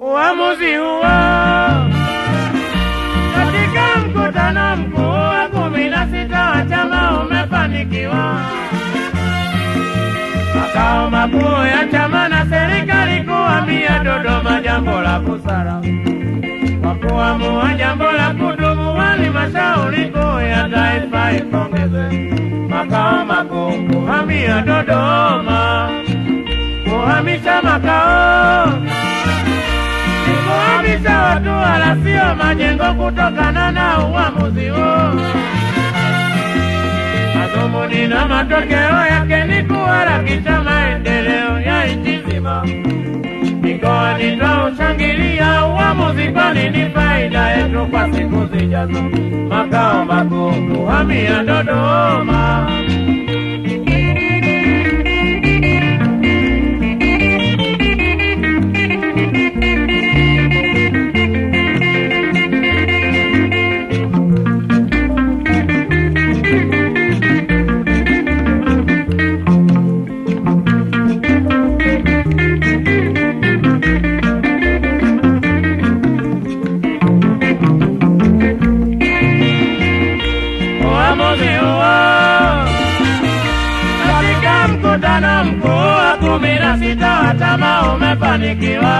uamuzi huo katika mkutano mkuu wa kumi na sita wa chama umefanikiwa. Makao makuu ya chama na serikali kuhamia Dodoma, jambo la busara kwa kuamua jambo la kudumu. Halmashauri kuu ya taifa ipongeze makao makuu kuhamia Dodoma, kuhamisha makao kuhamisha watu wala sio majengo, kutokana na uamuzi huo. Madhumuni na matokeo yake ni kuharakisha maendeleo ya nchi nzima. Mikoani twaushangilia uamuzi, kwani ni faida yetu kwa siku zijazo. Makao makuu kuhamia Dodoma. Sita chama umefanikiwa.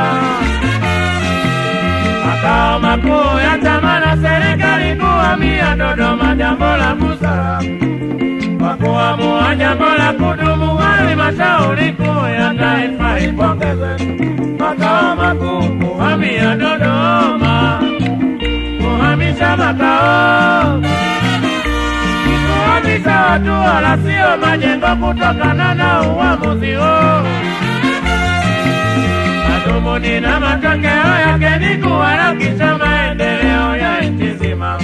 Makao makuu ya chama na serikali kuhamia Dodoma, jambo la busara kwa kuamua jambo la kudumu. Halmashauri kuu ya taifa ipongeze makao makuu kuhamia Dodoma, kuhamisha makao watu wala sio majengo, kutokana na uamuzi huo. Madhumuni na matokeo yake ni kuharakisha maendeleo ya nchi nzima.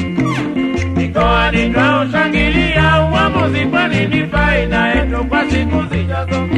Mikoani twaushangilia uamuzi, kwani ni faida yetu kwa siku zijazo.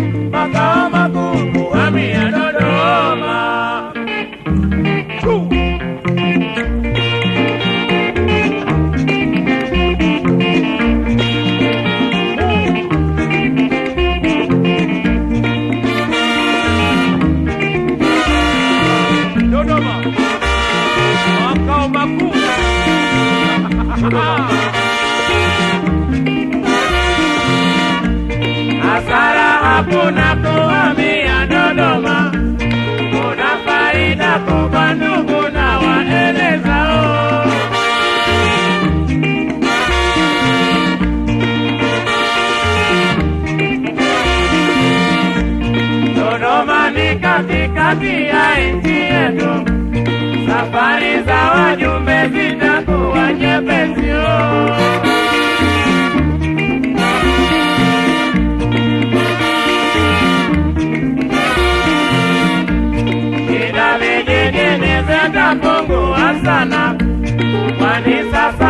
Kuhamia Dodoma, kuna faida kubwa ndugu na waelezao. Dodoma ni katikati ya nchi yetu, safari za wajumbe zitakuwa nyepesi. Sana, kwani sasa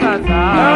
sasa